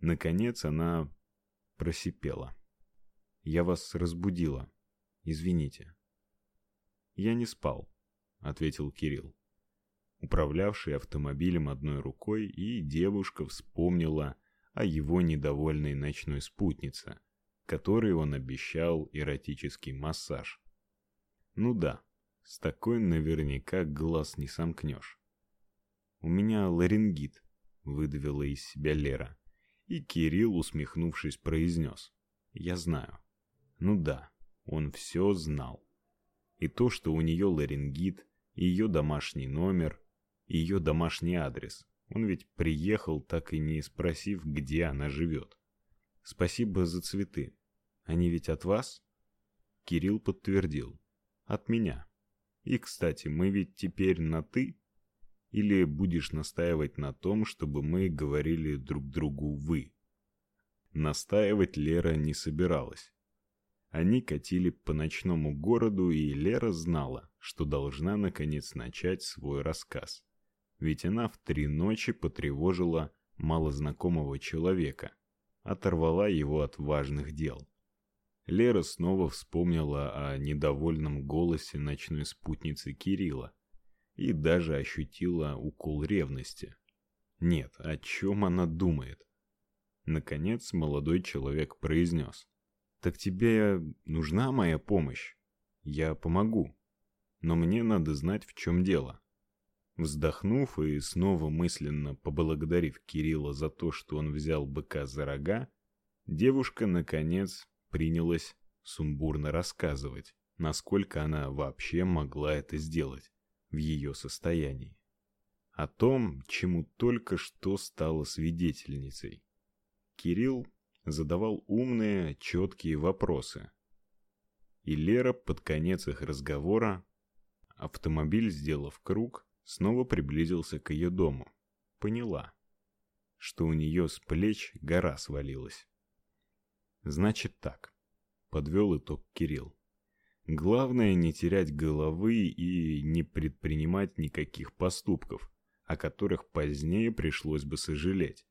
Наконец она просипела. Я вас разбудила. Извините. Я не спал, ответил Кирилл, управлявший автомобилем одной рукой, и девушка вспомнила о его недовольной ночной спутнице, которой он обещал эротический массаж. Ну да, с такой наверняка глаз не сомкнешь. У меня ларингит, выдавила из себя Лера. И Кирилл, усмехнувшись, произнес: "Я знаю". Ну да, он все знал. И то, что у нее ларингит, и ее домашний номер, и ее домашний адрес. Он ведь приехал, так и не спросив, где она живет. Спасибо за цветы. Они ведь от вас? Кирилл подтвердил. От меня. И, кстати, мы ведь теперь на «ты»? Или будешь настаивать на том, чтобы мы говорили друг другу «вы»?» Настаивать Лера не собиралась. Они катили по ночному городу, и Лера знала, что должна наконец начать свой рассказ. Ведь она в три ночи потревожила малознакомого человека, оторвала его от важных дел. Лера снова вспомнила о недовольном голосе ночной спутницы Кирилла и даже ощутила укол ревности. Нет, о чем она думает? Наконец молодой человек произнес. «Так тебе нужна моя помощь? Я помогу. Но мне надо знать, в чем дело». Вздохнув и снова мысленно поблагодарив Кирилла за то, что он взял быка за рога, девушка, наконец, принялась сумбурно рассказывать, насколько она вообще могла это сделать в ее состоянии. О том, чему только что стала свидетельницей. Кирилл задавал умные, четкие вопросы. И Лера под конец их разговора, автомобиль, сделав круг, снова приблизился к ее дому. Поняла, что у нее с плеч гора свалилась. Значит так, подвел итог Кирилл. Главное не терять головы и не предпринимать никаких поступков, о которых позднее пришлось бы сожалеть.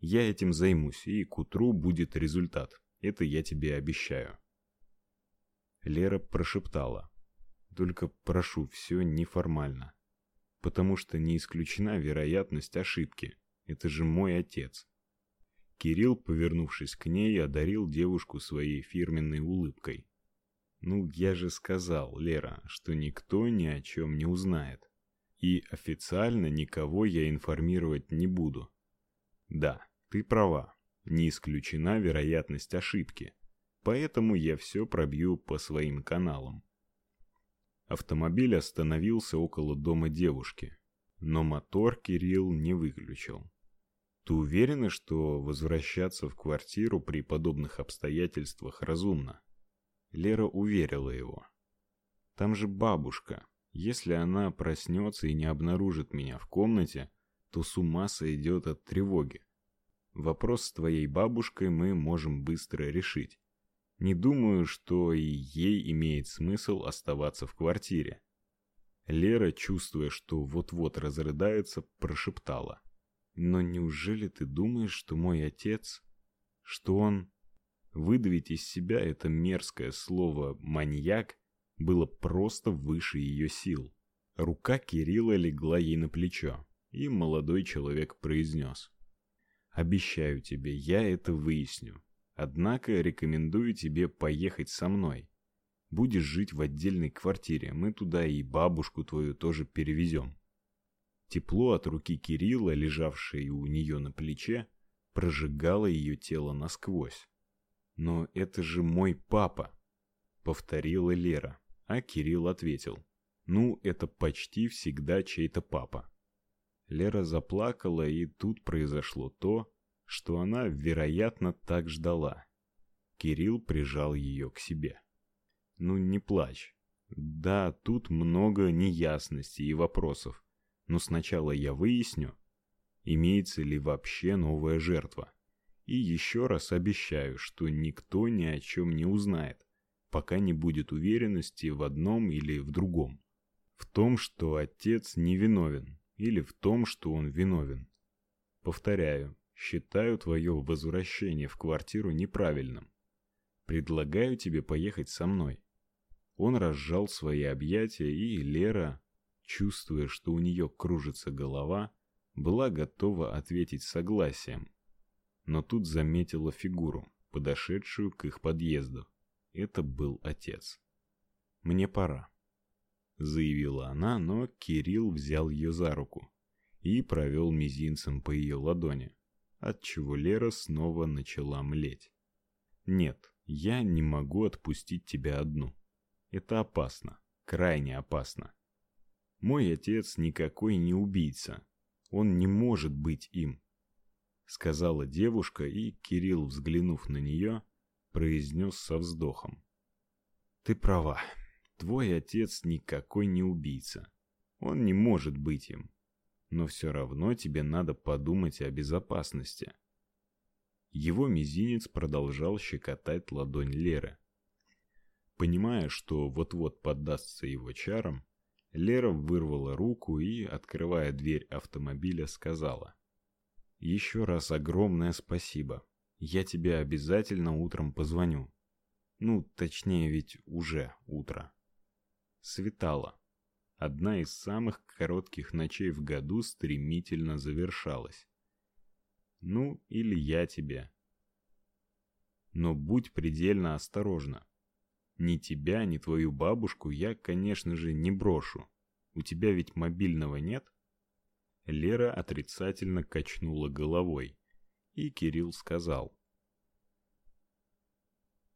Я этим займусь, и к утру будет результат. Это я тебе обещаю. Лера прошептала: "Только прошу, все неформально, потому что не исключена вероятность ошибки. Это же мой отец". Кирилл, повернувшись к ней, одарил девушку своей фирменной улыбкой. Ну, я же сказал, Лера, что никто ни о чем не узнает. И официально никого я информировать не буду. Да, ты права. Не исключена вероятность ошибки. Поэтому я все пробью по своим каналам. Автомобиль остановился около дома девушки, но мотор Кирилл не выключил. Ты уверена, что возвращаться в квартиру при подобных обстоятельствах разумно? Лера уверила его. Там же бабушка. Если она проснется и не обнаружит меня в комнате, то с ума сойдет от тревоги. Вопрос с твоей бабушкой мы можем быстро решить. Не думаю, что и ей имеет смысл оставаться в квартире. Лера, чувствуя, что вот-вот разрыдается, прошептала: но неужели ты думаешь, что мой отец, что он выдавить из себя это мерзкое слово маньяк было просто выше ее сил. Рука Кирилла легла ей на плечо, и молодой человек произнес. «Обещаю тебе, я это выясню. Однако рекомендую тебе поехать со мной. Будешь жить в отдельной квартире, мы туда и бабушку твою тоже перевезем. Тепло от руки Кирилла, лежавшей у нее на плече, прожигало ее тело насквозь. «Но это же мой папа!» — повторила Лера, а Кирилл ответил. «Ну, это почти всегда чей-то папа». Лера заплакала, и тут произошло то, что она, вероятно, так ждала. Кирилл прижал ее к себе. «Ну, не плачь. Да, тут много неясностей и вопросов но сначала я выясню, имеется ли вообще новая жертва. И еще раз обещаю, что никто ни о чем не узнает, пока не будет уверенности в одном или в другом. В том, что отец невиновен, или в том, что он виновен. Повторяю, считаю твое возвращение в квартиру неправильным. Предлагаю тебе поехать со мной. Он разжал свои объятия, и Лера, чувствуя, что у нее кружится голова, была готова ответить согласием. Но тут заметила фигуру, подошедшую к их подъезду. Это был отец. Мне пора, заявила она, но Кирилл взял ее за руку и провел мизинцем по ее ладони, от чего Лера снова начала млеть. Нет, я не могу отпустить тебя одну. Это опасно, крайне опасно. Мой отец никакой не убийца. Он не может быть им, сказала девушка, и Кирилл, взглянув на нее, произнес со вздохом: Ты права. Твой отец никакой не убийца. Он не может быть им. Но все равно тебе надо подумать о безопасности. Его мизинец продолжал щекотать ладонь Леры. Понимая, что вот-вот поддастся его чарам, Лера вырвала руку и, открывая дверь автомобиля, сказала: «Еще раз огромное спасибо. Я тебе обязательно утром позвоню. Ну, точнее, ведь уже утро. Светало. Одна из самых коротких ночей в году стремительно завершалась. Ну, или я тебе. Но будь предельно осторожна. Ни тебя, ни твою бабушку я, конечно же, не брошу. У тебя ведь мобильного нет? Лера отрицательно качнула головой, и Кирилл сказал: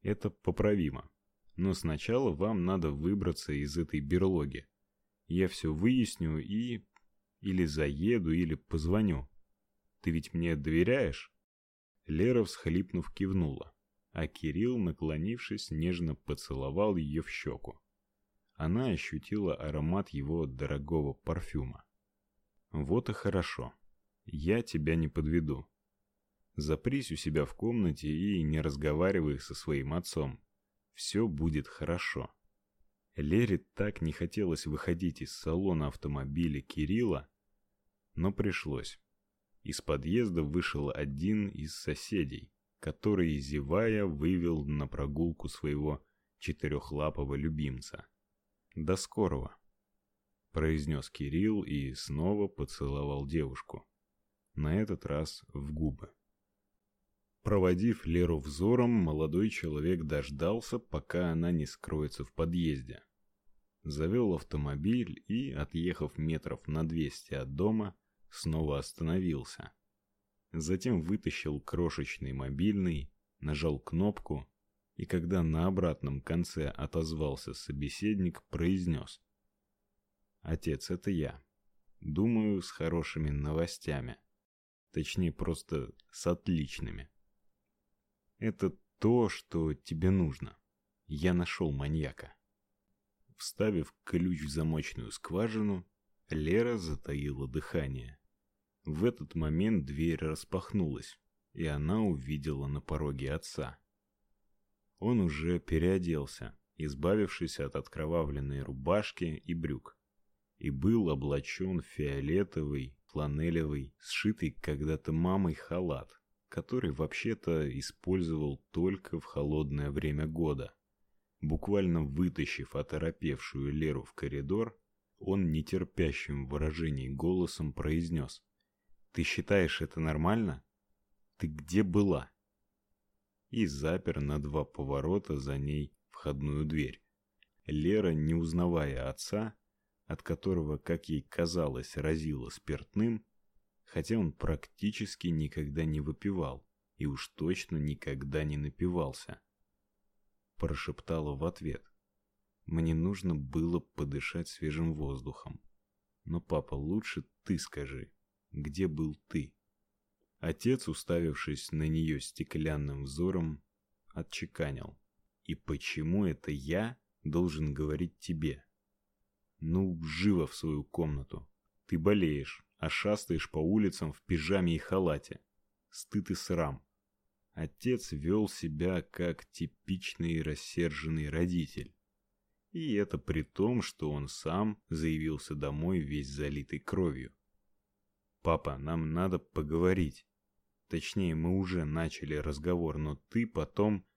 "Это поправимо. Но сначала вам надо выбраться из этой берлоги. Я все выясню и или заеду, или позвоню. Ты ведь мне доверяешь?" Лера, всхлипнув, кивнула а Кирилл, наклонившись, нежно поцеловал ее в щеку. Она ощутила аромат его дорогого парфюма. Вот и хорошо. Я тебя не подведу. Запрись у себя в комнате и не разговаривай со своим отцом. Все будет хорошо. Лере так не хотелось выходить из салона автомобиля Кирилла, но пришлось. Из подъезда вышел один из соседей, который, зевая, вывел на прогулку своего четырехлапого любимца. «До скорого!» — произнес Кирилл и снова поцеловал девушку. На этот раз в губы. Проводив Леру взором, молодой человек дождался, пока она не скроется в подъезде. Завел автомобиль и, отъехав метров на двести от дома, снова остановился. Затем вытащил крошечный мобильный, нажал кнопку, и когда на обратном конце отозвался собеседник, произнес. «Отец, это я. Думаю, с хорошими новостями. Точнее, просто с отличными. Это то, что тебе нужно. Я нашел маньяка». Вставив ключ в замочную скважину, Лера затаила дыхание. В этот момент дверь распахнулась, и она увидела на пороге отца. Он уже переоделся, избавившись от откровавленной рубашки и брюк, и был облачен в фиолетовый, фланелевый, сшитый когда-то мамой халат, который вообще-то использовал только в холодное время года. Буквально вытащив оторопевшую Леру в коридор, он нетерпящим выражением голосом произнес ты считаешь это нормально? Ты где была? И запер на два поворота за ней входную дверь. Лера, не узнавая отца, от которого, как ей казалось, разило спиртным, хотя он практически никогда не выпивал и уж точно никогда не напивался, прошептала в ответ: "Мне нужно было подышать свежим воздухом. Но папа, лучше ты скажи, где был ты? Отец, уставившись на нее стеклянным взором, отчеканил: "И почему это я должен говорить тебе? Ну, живо в свою комнату. Ты болеешь, а шастаешь по улицам в пижаме и халате. Стыд и срам". Отец вел себя как типичный рассерженный родитель. И это при том, что он сам заявился домой весь залитый кровью. «Папа, нам надо поговорить». Точнее, мы уже начали разговор, но ты потом